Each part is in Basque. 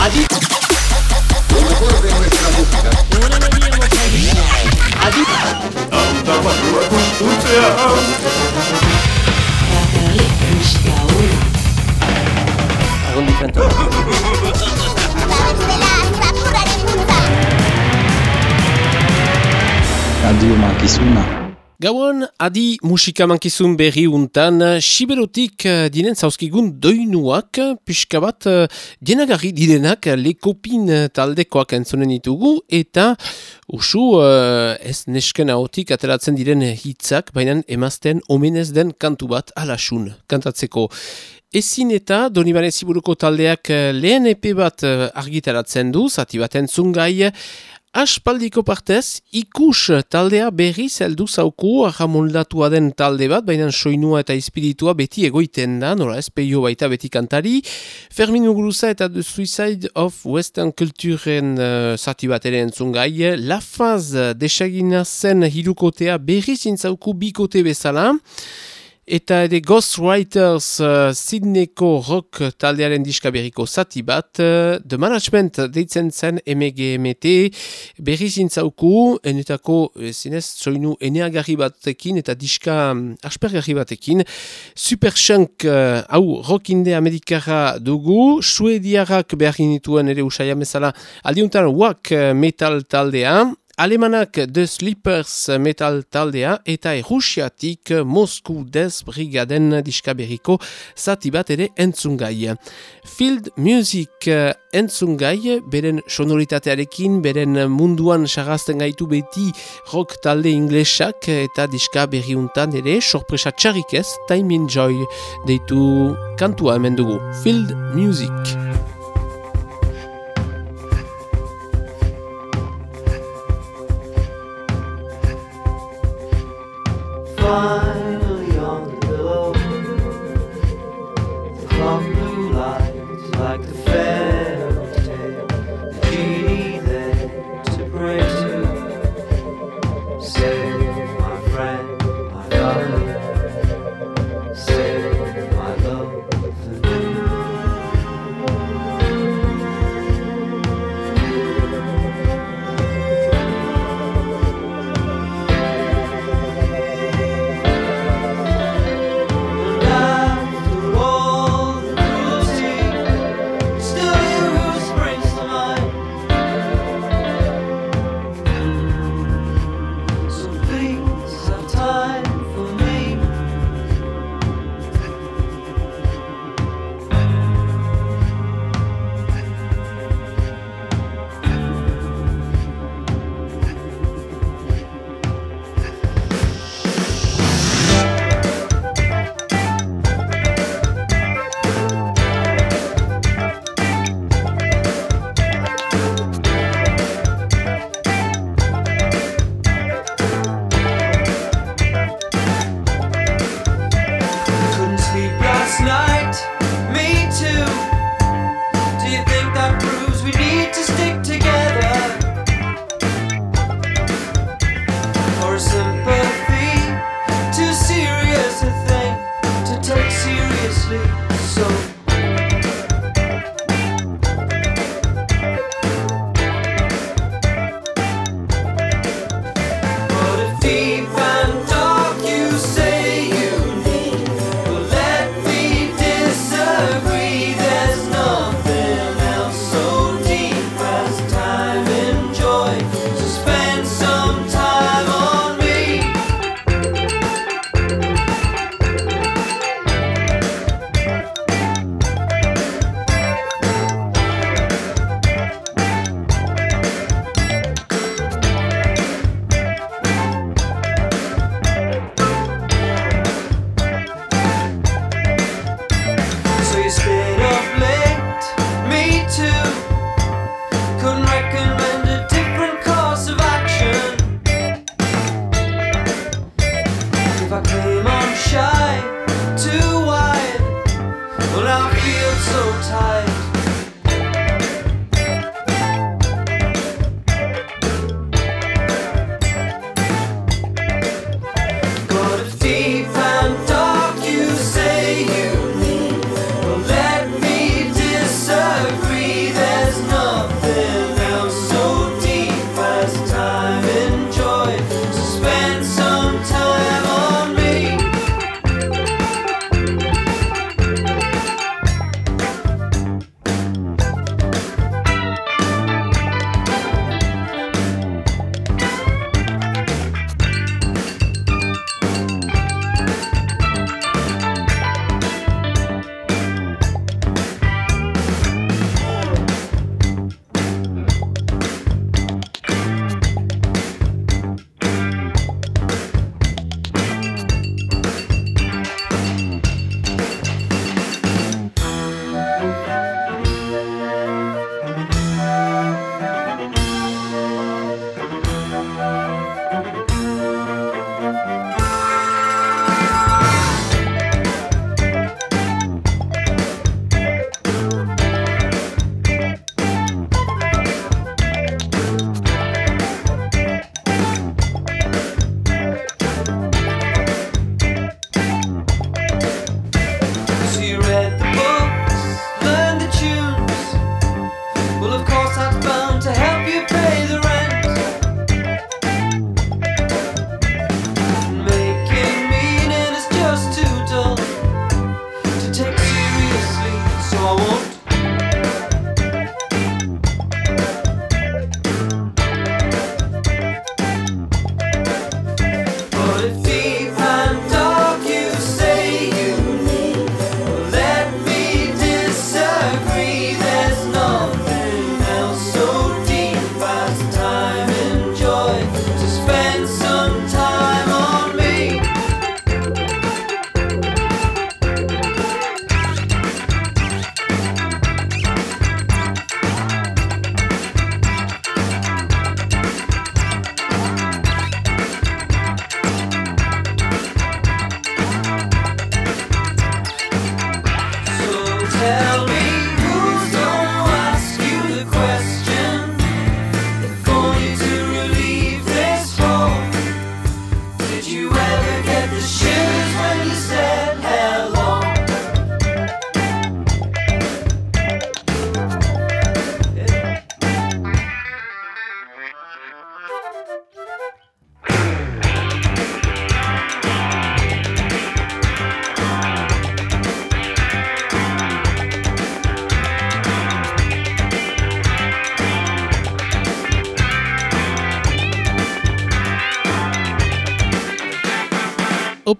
Adi. Adi. Temperatura constante. Gauan, adi musika mankizun berri untan, siberotik eh, dinen zauzkigun doinuak, pixka bat eh, dienagarri direnak lekopin taldekoak entzonen ditugu, eta usu uh, ez nesken haotik ateratzen diren hitzak, baina emazten omenez den kantu bat alasun kantatzeko. Ezin eta Donibane Ziburuko taldeak lehen epe bat argitaratzen du, zati bat entzungai, Aspaldiko partez, ikus taldea berri zeldu zauku ahamoldatua den talde bat, baina soinua eta espiritua beti egoiten da, nola ez baita beti kantari. Fermin Muguruza eta The Suicide of Western Culturen uh, zati bat ere entzungai. La faz desagina zen hirukotea berri zintzauku bikote bezala. Eta ere Ghostwriters uh, Sydneyko rock taldearen diskaberiko zati bat, uh, The Management deitzen zen MGMT, berri zintzauku, enetako eh, zinez zoinu eneagarri batekin eta diska um, aspergarri batekin. Super Shunk uh, hau rockinde amerikara dugu, suediarrak behar ginituen ere usai amezala, aldiuntan wak metal taldea, Alemanak The Sleepers metal taldea eta errusiatik Mosku Des Brigaden diskaberiko zati bat ere entzungai. Field Music entzungai, beren sonoritatearekin, beren munduan sarrazten gaitu beti rock talde inglesak eta diska berriuntan ere sorpresa txarrik ez, Time Enjoy deitu kantua hemen dugu. Field Music.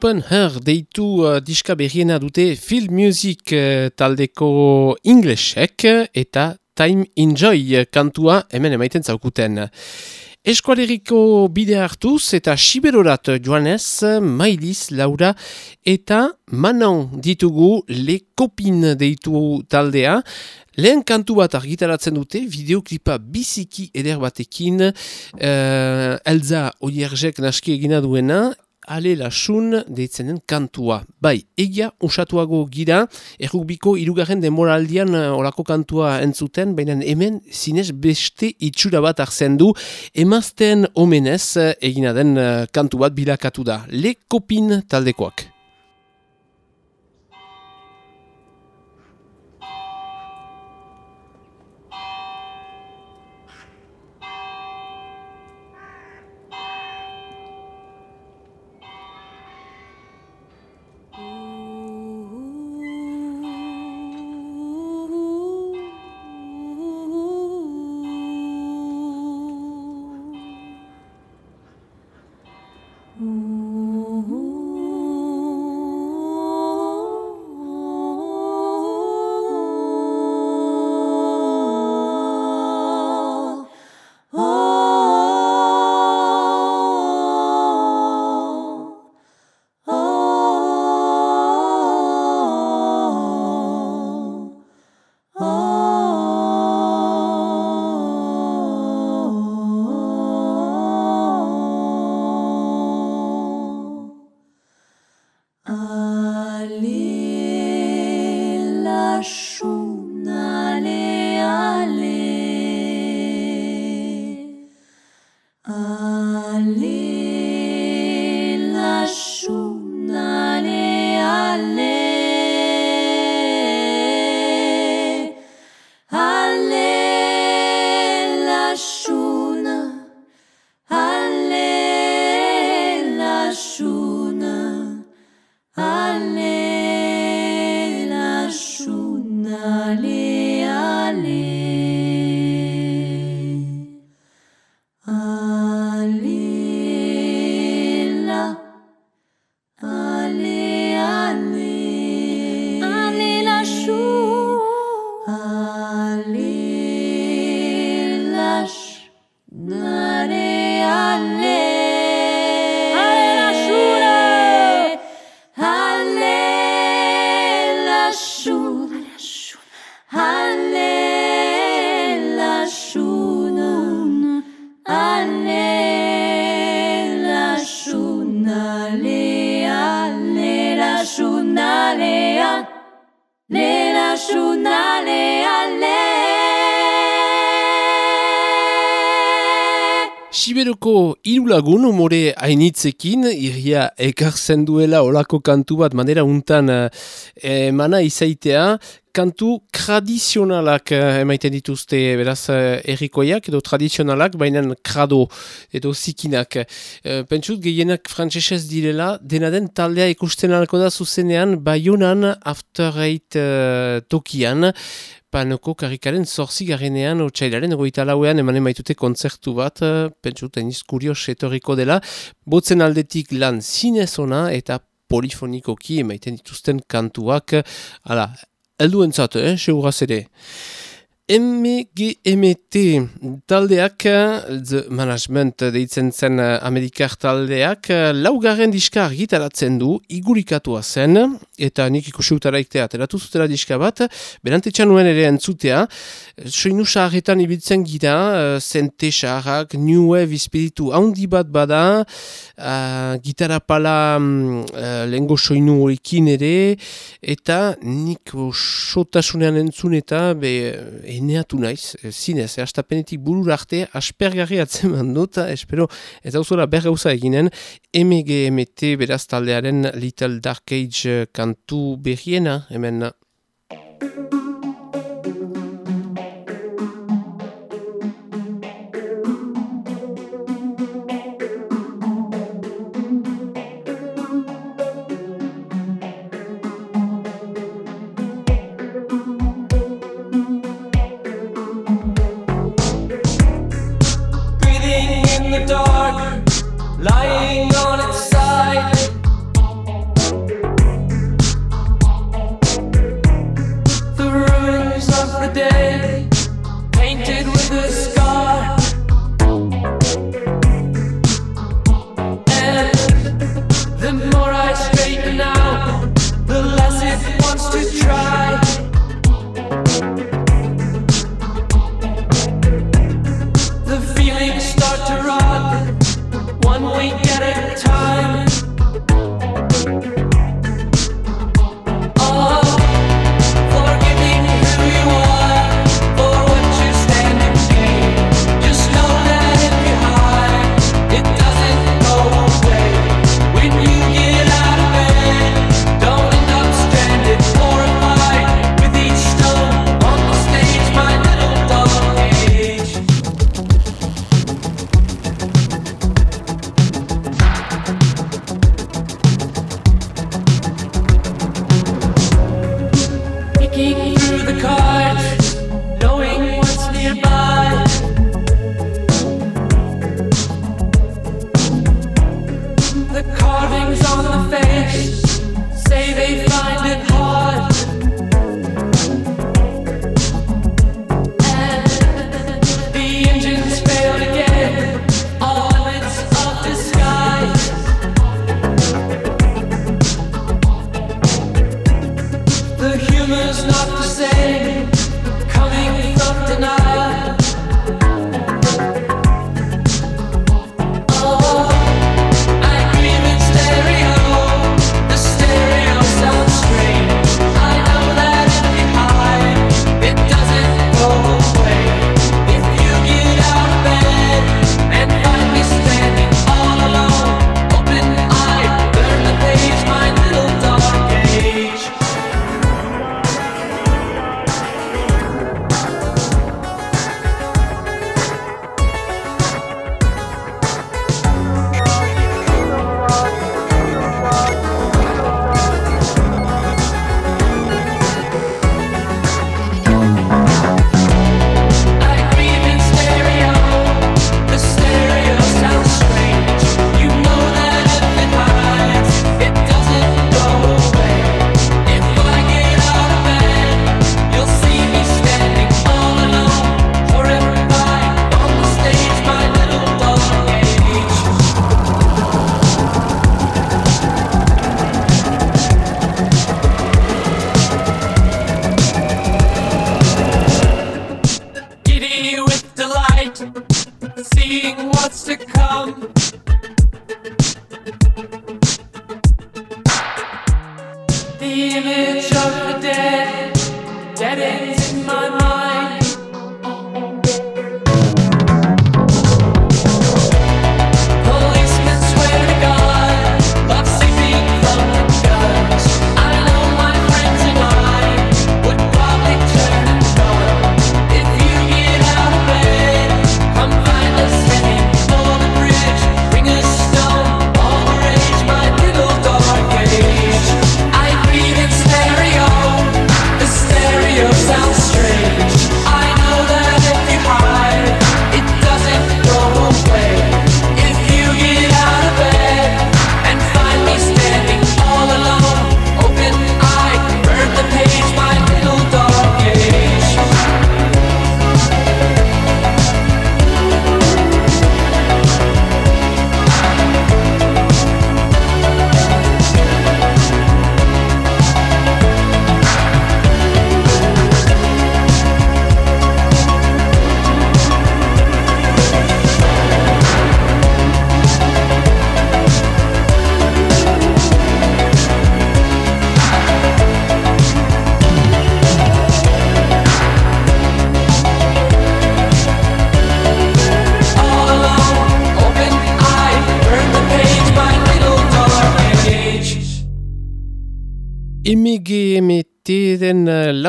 Open Her deitu uh, diska berriena dute Field Music uh, taldeko Englishek eta Time Enjoy kantua hemen emaiten zaukuten. Eskualeriko bide hartuz eta Siberorat joanez, Mailis, Laura eta Manon ditugu le kopin deitu taldea. Lehen kantu bat argitaratzen dute, videoklipa biziki eder batekin, uh, Elza Oierzek naski egina duena, ale lasun deitzen den kantua. Bai, egia usatuago gira, errukbiko irugarren demoraldian uh, orako kantua entzuten, baina hemen zinez beste itxura bat arzen du, emazten omenez uh, egina den uh, kantu bat bilakatu da. Le kopin taldekoak. Irulagun umore hainitzekin, irria ekartzen duela olako kantu bat manera untan eh, mana izaitea, kantu tradizionalak eh, emaiten dituzte beraz eh, errikoiak edo tradizionalak, baina krado edo zikinak. Eh, pentsut gehienak frantzesez direla, dena den taldea ikusten alko da zuzenean, baionan after eight eh, tokian, Panoko karikaren zorzi garenean, otxailaren, goita lauean, emanen maitute kontzertu bat, pentsut, eniz kurios etorriko dela, botzen aldetik lan zinezona eta polifonikoki emaiten dituzten kantuak, ala, eldu entzat, eh, seguraz ere. MGMT taldeak, the management deitzen zen Amerikar taldeak, laugarren diska argitaratzen du, igurikatua zen, eta nik ikusiutara iktea, teratu zutela diska bat, berantetxan nuen ere entzutea, soinu saharretan ibiltzen gira, zente saharrak, new wave espiritu handi bat bada, uh, gitarra pala uh, lengo soinu horikin ere, eta nik sotasunean entzun eta, be, eneatu naiz, zinez, e, astapenetik burur arte, aspergarri atzeman dut, espero ez hau zora bergauza eginen, MGMT beraz taldearen Little Dark Age kantu berriena, hemen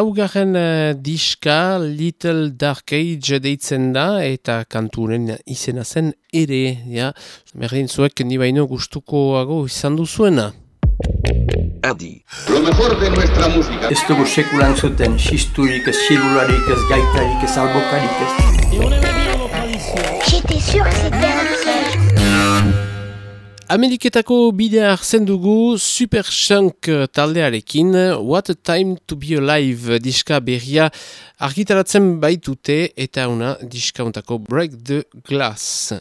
laugarren uh, diska Little Dark Age deitzen da eta kanturen izena zen ere, ja, berdin zuek ni baino gustukoago izan duzuena. Adi. Lo mejor de nuestra música. Ez dugu sekulan zuten, xisturik ez, xilularik ez, gaitarik ez, albokarik ez. J'étais sûr que c'était un piège. Ameriketako bidea hartzen dugu Super Shunk taldearekin What a Time to Be Alive diska berria argitaratzen baitute eta una diskauntako Break the Glass.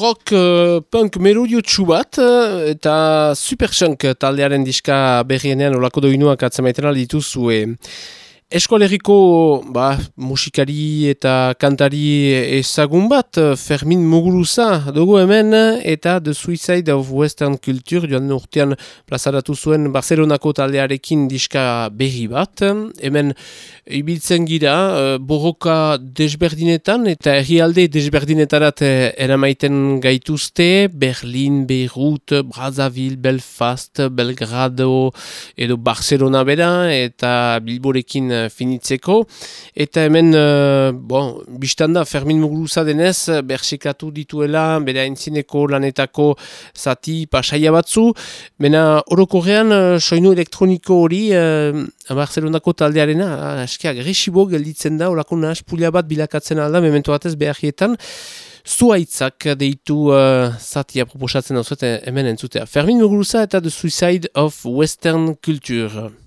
Rock uh, punk melodiotsu bat uh, eta superchunk taldearen diska berrienean holako doinuak atzemaiten dituzue. Eskoaleriko ba, musikari eta kantari ezagun bat, Fermin Muguruza dugu hemen, eta The Suicide of Western Culture joan urtean plazaratu zuen Barcelonako taldearekin diska berri bat. Hemen ibiltzen gira, eh, borroka desberdinetan eta herrialde desberdinetarat eh, eramaiten gaituzte, Berlin, Beirut, Brazzaville, Belfast, Belgrado edo Barcelona bera eta Bilborekin finitzeko. Eta hemen, uh, bon, biztanda Fermin Muguruza denez, bersekatu dituela, bere aintzineko lanetako zati pasaia batzu, Bena orokorrean uh, soinu elektroniko hori uh, Barcelonako taldearena uh, eskia gresibo gelditzen da, orako nahas bat bilakatzen alda, memento batez beharrietan, zuaitzak deitu uh, zatia proposatzen hau hemen entzutea. Fermin Muguruza eta The Suicide of Western Culture.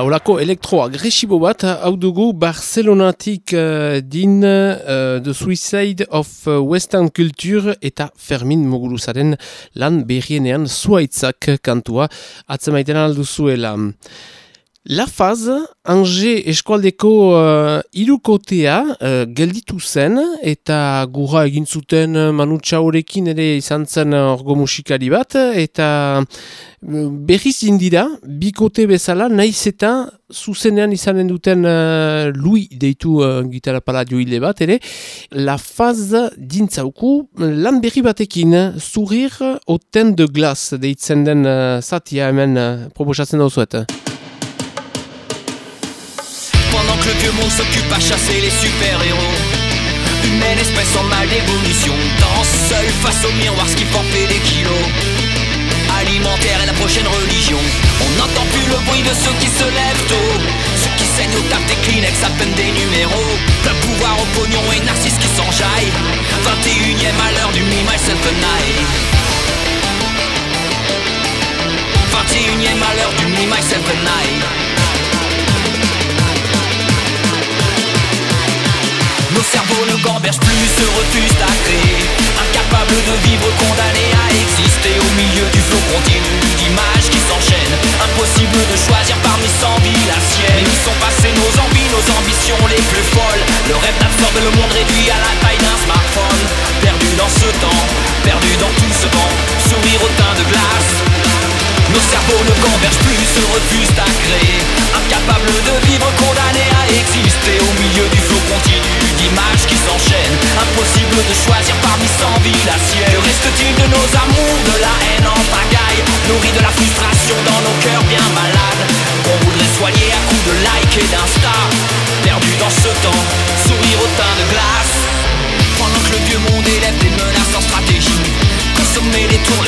Hala, olako elektroagresibo bat, hau dugu Barcelonatik uh, din uh, The Suicide of uh, Western Culture eta Fermin Moguruzaren lan berrienean zuaitzak kantua atzemaiten alduzuela. La Faz, Ange eskualdeko uh, irukotea uh, gelditu zen eta gura egin zuten uh, Manu Txaurekin ere izan zen orgo musikari bat eta berriz indira, bikote bezala, naiz eta zuzenean izanen duten uh, Louis deitu uh, gitarra pala joile bat ere, La Faz dintzauku lan berri batekin, zurir oten de glas deitzen den uh, zatia hemen uh, proposatzen dauzuet. Que le vieux monde s'occupe à chasser les super-héros. Humaine espèce en mal d'évolution Danse seul face au miroir ce qui fait des kilos. Alimentaire est la prochaine religion. On n'entend plus le bruit de ceux qui se lèvent tôt. Ceux qui saignent au taf des Kleenex à peine des numéros. Plein pouvoir au pognon et narcisse qui s'enjaille 21ème à l'heure du me, myself and I 21ème à l'heure du me, myself and Nos cerveaux ne gambergent plus, se refusent à créer. Incapables de vivre, condamnés à exister. Au milieu du flot continu d'images qui s'enchaînent. Impossible de choisir parmi cent vies la sienne. Où sont passées nos envies, nos ambitions les plus folles? Le rêve d'absorber le monde réduit à la taille d'un smartphone. Perdu dans ce temps, perdu dans tout ce vent Sourire au teint de glace nos cerveaux ne convergent plus, se refusent à créer. Incapables de vivre, condamnés à exister. Au milieu du flot continu d'images qui s'enchaînent. Impossible de choisir parmi cent vies la sienne. Que reste-t-il de nos amours, de la haine en pagaille? Nourris de la frustration dans nos cœurs bien malades. Qu'on voudrait soigner à coups de like et d'insta. Perdu dans ce temps, sourire au teint de glace. Pendant que le vieux monde élève des menaces en stratégie. Consommer les tours,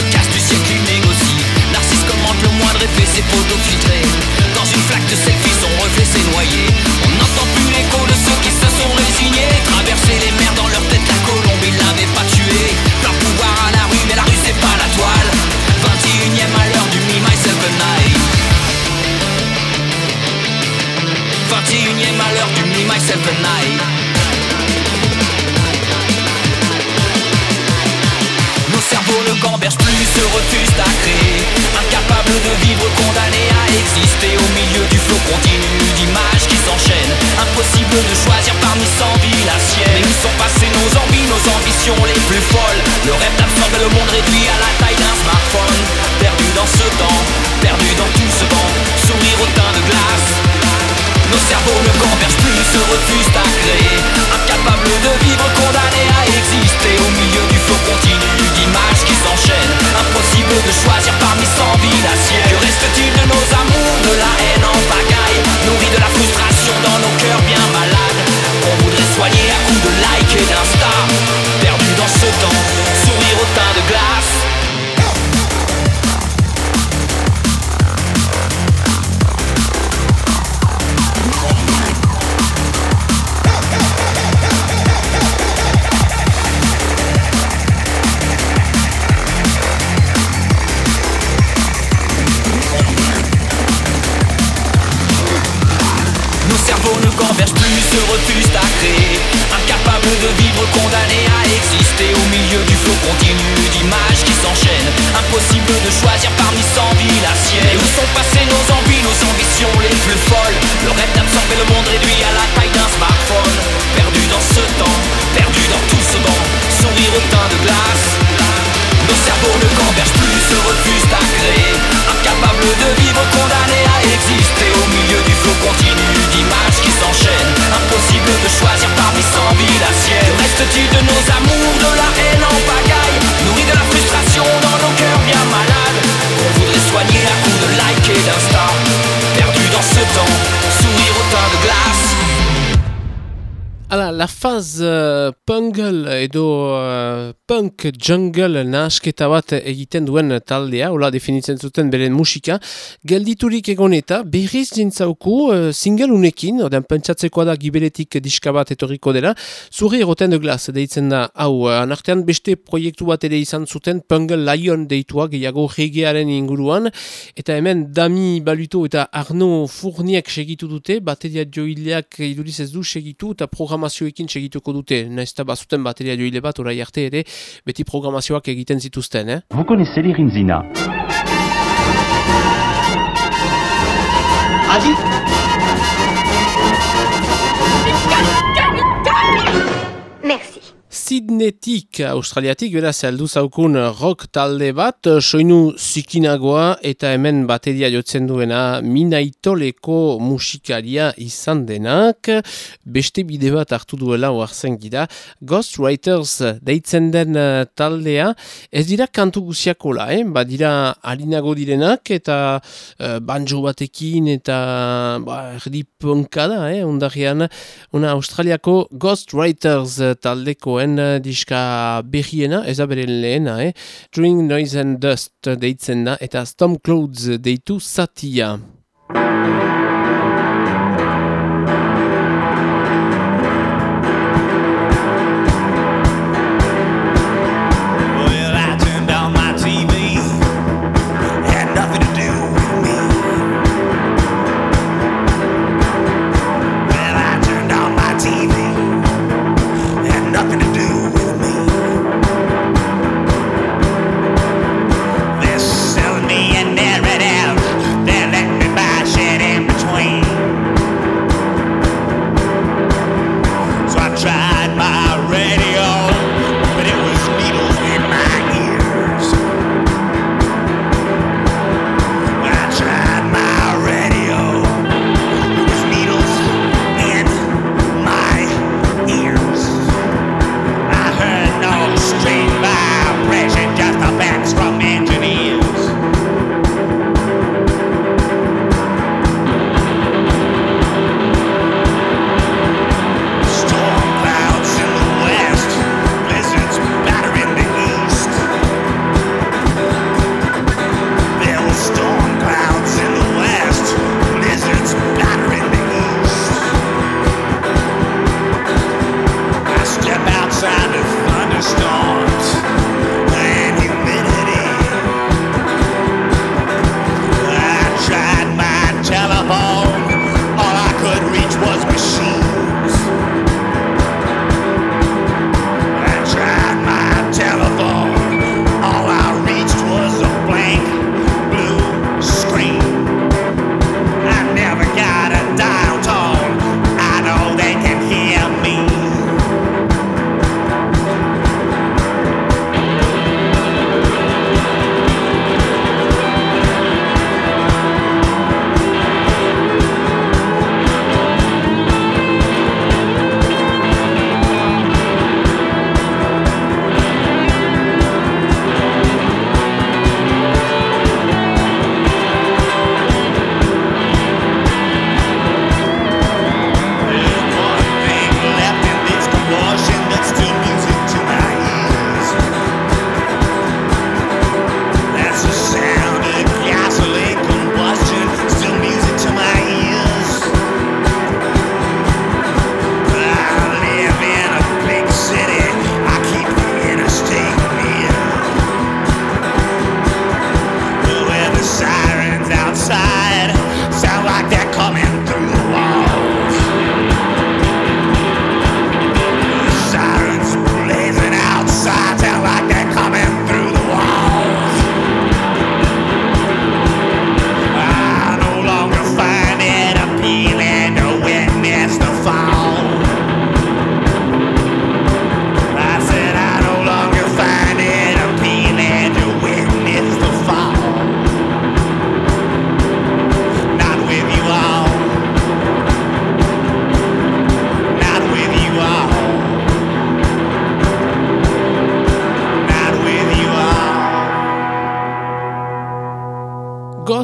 pungle edo uh, punk jungle nahasketa bat egiten duen taldea, hola definitzen zuten beren musika, gelditurik egon eta berriz jintzauku uh, single unekin, odean pentsatzekoa da gibeletik diska bat etorriko dela, zurri eroten de glas deitzen da, hau, uh, anartean beste proiektu bat ere izan zuten, pungle lion deitua, gehiago regearen inguruan, eta hemen Dami Baluto eta Arno Fourniek segitu dute, bateria joileak iduriz ez du segitu, eta programazioekin segituko dute, nahiz eta bazuten bateria joile bat, orai arte ere, beti programazioak egiten zituzten, eh? Vous connaissez les Rinzina Adi? Merci. Sydneytik, australiatik, beraz, heldu zaukun rock talde bat, soinu zikinagoa eta hemen bateria jotzen duena minaitoleko musikaria izan denak, beste bide bat hartu duela oartzen gira, Ghost Writers deitzen den eh, taldea, ez dira kantu guziakola, eh? badira harinago direnak eta eh, banjo batekin eta ba, erdi punka da, eh? ondarrian, una australiako Ghost Writers taldekoen eh, diska berriena, ez da beren lehena, eh? Drink Noise and Dust deitzen da, eta Storm Clouds deitu satia.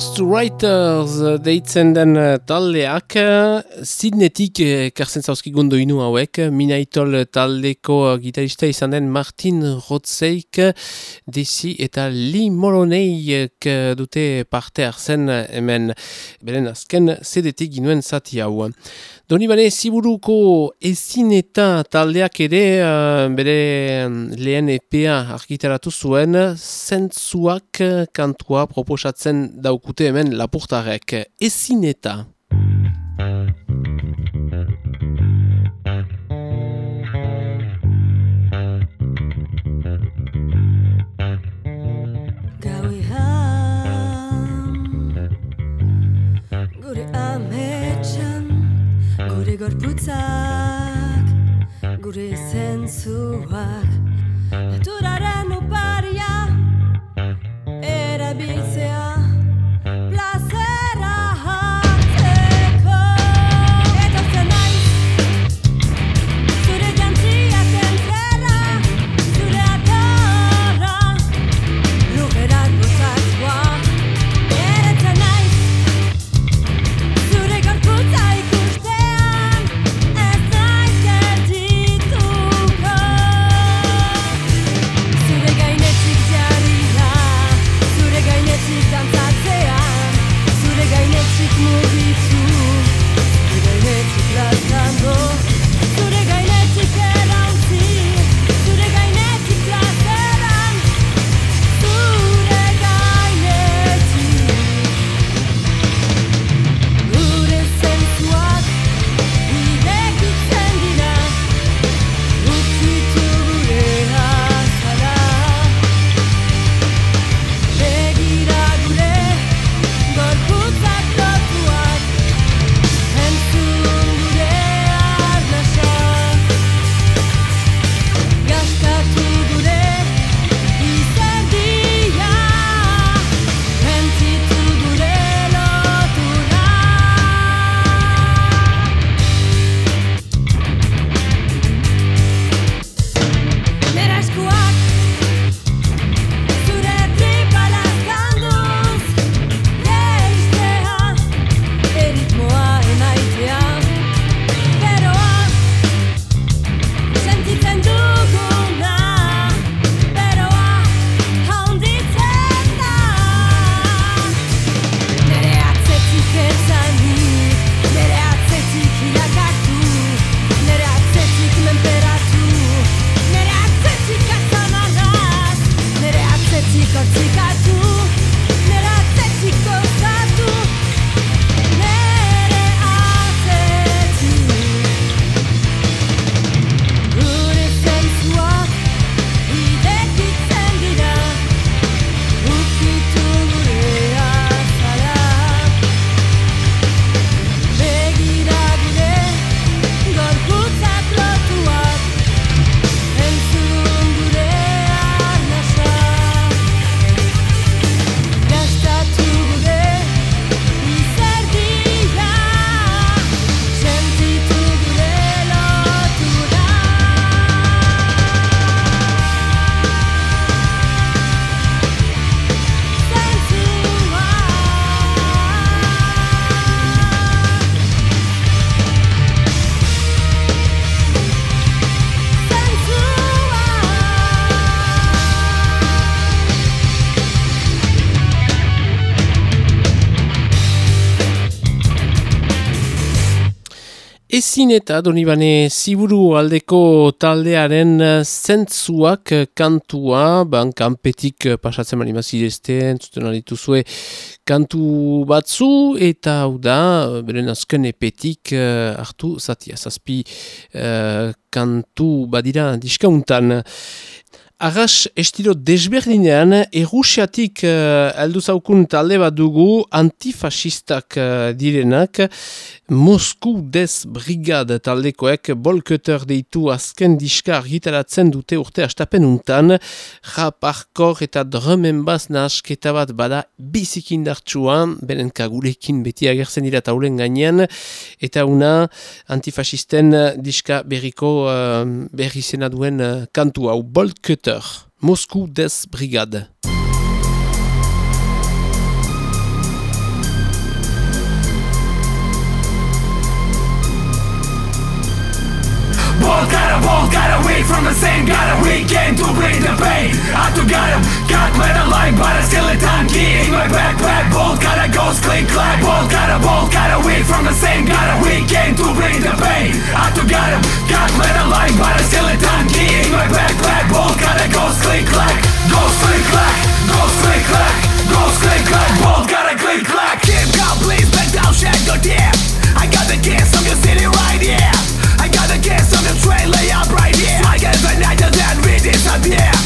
Ghostwriters eh, deitzen den eh, taldeak eh, Sidnetik karzen zauzkigun doinu hauek Minaitol taldeko gitarista izan den Martin Rotzeik Desi eta Lee Moroneik dute parte hartzen hemen. Beren azken zedetik ginuen zati hau Doni bane, ziburuko ezin eta taldeak ere uh, bere mm, lehen EPA argitaratu zuen, zentzuak kantua proposatzen daukute hemen lapurtarek. Ezin eta. Gorputzak Gure zentzuak. Naturaren uparia Erabiltzea Ezin eta donibane ziburu aldeko taldearen eh, zentzuak eh, kantua, ban kanpetik eh, pasatzen mani mazirezte, entzuten alituzue kantu batzu, eta hau da, beren azken epetik eh, hartu zatia, zazpi eh, kantu badira diskauntan. Arras estilo desberdinean, errusiatik uh, aldu zaukun talde bat dugu antifasistak uh, direnak, Mosku des Brigad taldekoek bolketer deitu azken diska argitaratzen dute urte astapen untan, rap, arkor eta drumen baz nahasketa bat bada bizikindartsuan, beren kagulekin beti agertzen dira taulen gainean, eta una antifasisten diska berriko uh, berri zena duen uh, kantu hau Moscou des Brigade. from the same Got a weekend to bring the pain. I took got him, got metal line But a skeleton key in my backpack Bolt got a ghost, click clack Bolt got a bolt, got a week from the same Got a weekend to bring the pain. I took got him, got metal line But a skeleton key in my backpack Bolt got a ghost, click clack Ghost click clack, ghost click clack Ghost click clack, bolt got a click clack. Keep calm, please back down, shed your tear I got the keys from your city right here. I got the keys from your trailer yeah.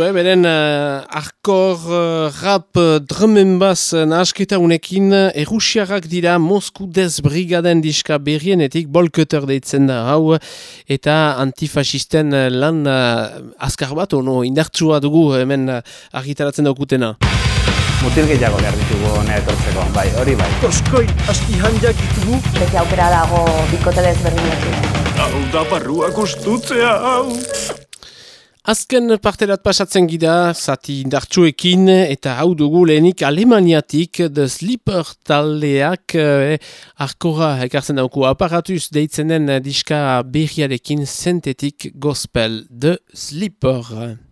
eh? beren uh, arkor uh, rap eh, drumen baz eh, nahasketa unekin erusiarrak dira Mosku desbrigaden diska berrienetik bolketer deitzen da hau eta antifasisten uh, lan uh, azkar bat ono indartsua dugu hemen uh, argitaratzen daukutena. Mutil gehiago behar ditugu hona etortzeko, bai, hori bai. Toskoi, asti handiak ditugu. Beti aukera dago bikote desberdinetik. Hau da barruak ustutzea, hau. Azken parterat pasatzen gida, zati indartsuekin eta hau dugu lehenik Alemaniatik The Slipper taldeak eh, arkora ekartzen dauku aparatuz deitzenen diska berriarekin sentetik gospel The Slipper. Slipper.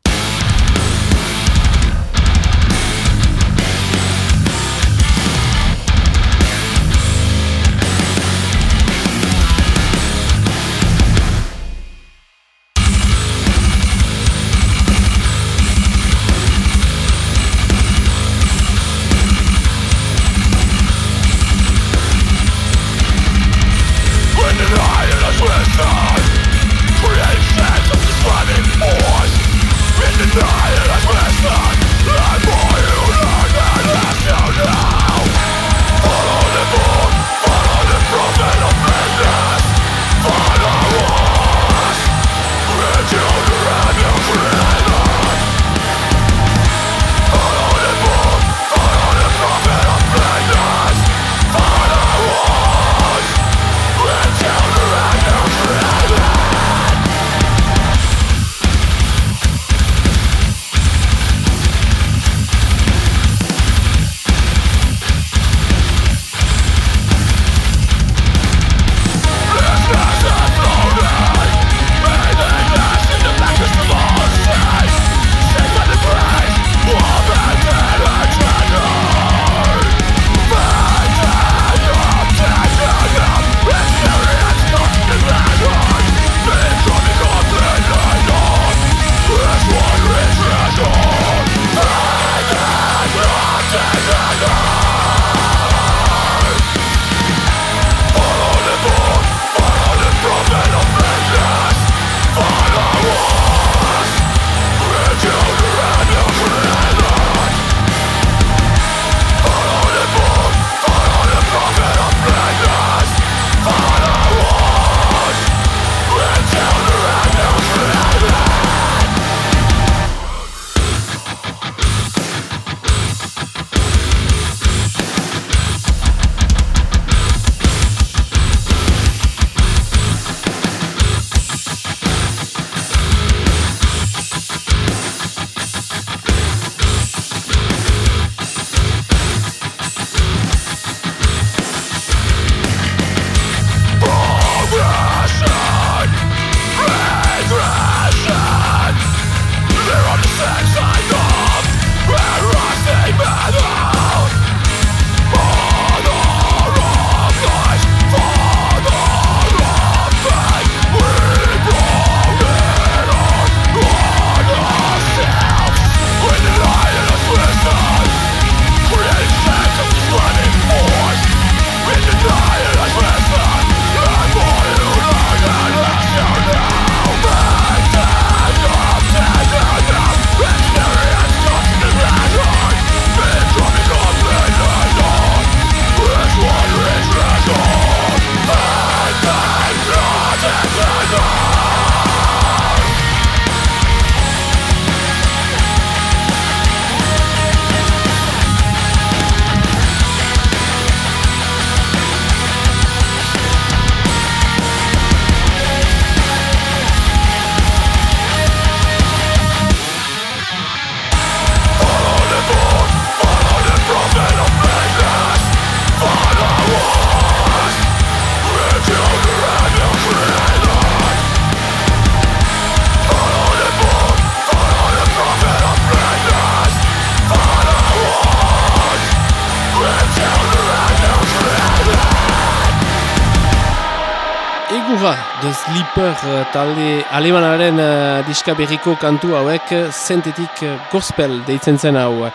Aurra, The Sleeper eh, talde alemanaren uh, diska berriko kantu hauek zentetik uh, gospel deitzen zen hau.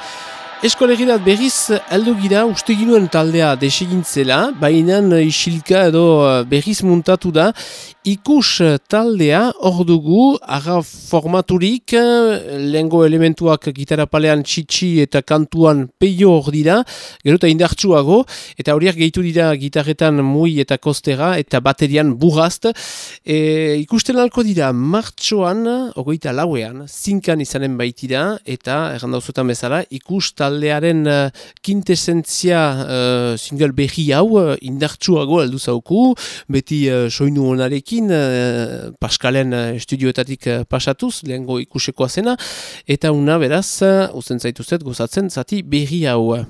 Eskolegirat berriz heldu gira uste ginuen taldea desegintzela, baina isilka edo eh, berriz muntatu da, ikus taldea hor dugu, aga formaturik, eh, lehengo elementuak gitara palean txitsi eta kantuan peio hor dira, gero eta indartsuago, eta horiak gehitu dira gitarretan mui eta kostera, eta baterian burrast. E, ikusten alko dira, martxoan, ogoita lauean, zinkan izanen baitira, eta errandauzutan bezala, ikus taldearen uh, kintesentzia uh, single berri hau uh, indartsuago heldu zauku, beti uh, soinu onarekin, uh, Paskalen uh, estudioetatik uh, pasatuz, lehengo ikusekoa zena, eta una beraz, uh, uzen zaituzet gozatzen, zati berri hau.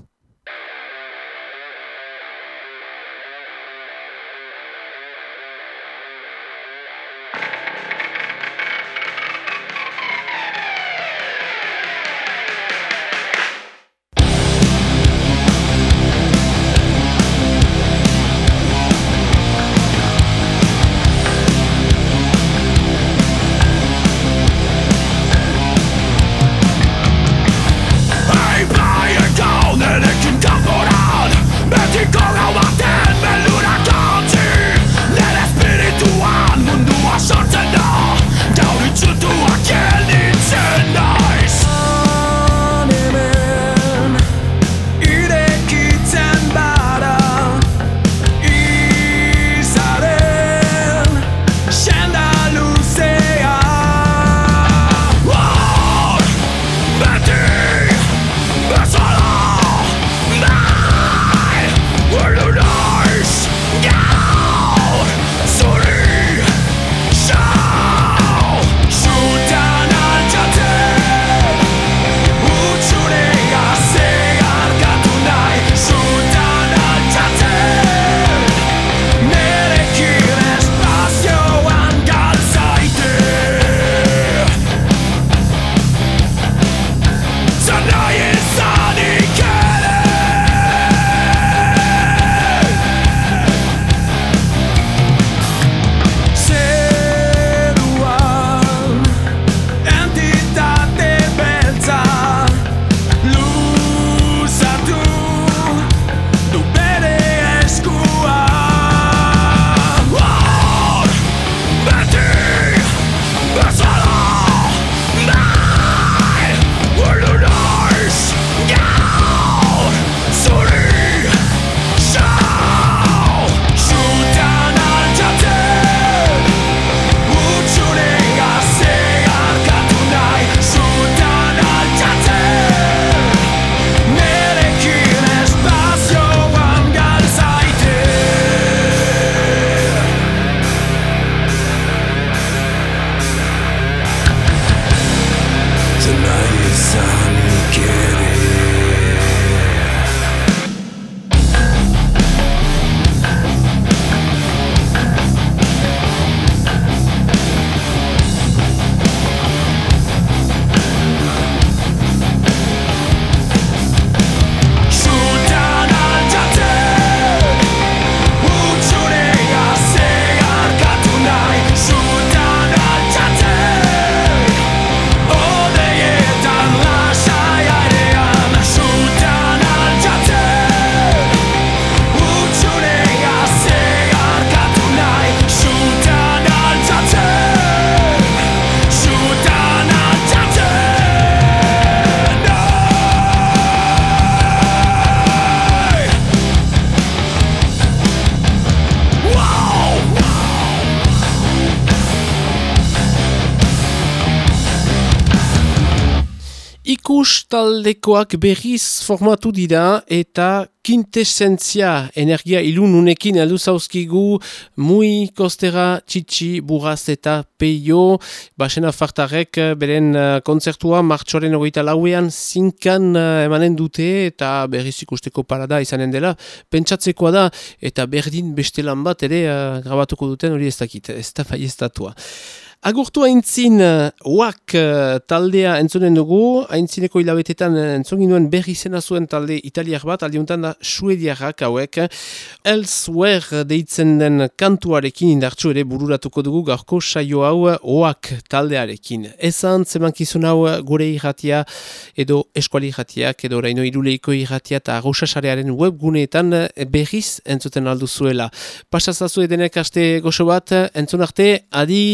Taldekoak berriz formatu dira eta kintesentzia energia ilununekin heldu zauzkigu mui kostera txitsi buraz eta peio basena fartarek eh, beren eh, kontzertua martxoren hogeita lauean zinkan eh, emanen dute eta berriz ikusteko parada izanen dela pentsatzekoa da eta berdin beste lan bat ere grabatuko duten hori ez dakit ez da baiestatua. Agurtu aintzin, oak eh, taldea entzunen dugu, aintzineko hilabetetan eh, entzun ginuen berri zena zuen talde italiak bat, aldiuntan da suediarrak hauek. Elsewhere deitzen den kantuarekin indartsu ere bururatuko dugu gaurko saio hau oak taldearekin. Ezan, zemankizun hau gure irratia edo eskuali irratiak edo oraino iruleiko irratia eta arrosasarearen webguneetan eh, berriz entzuten aldu zuela. Pasazazu edenek aste goxo bat, entzun arte, adi...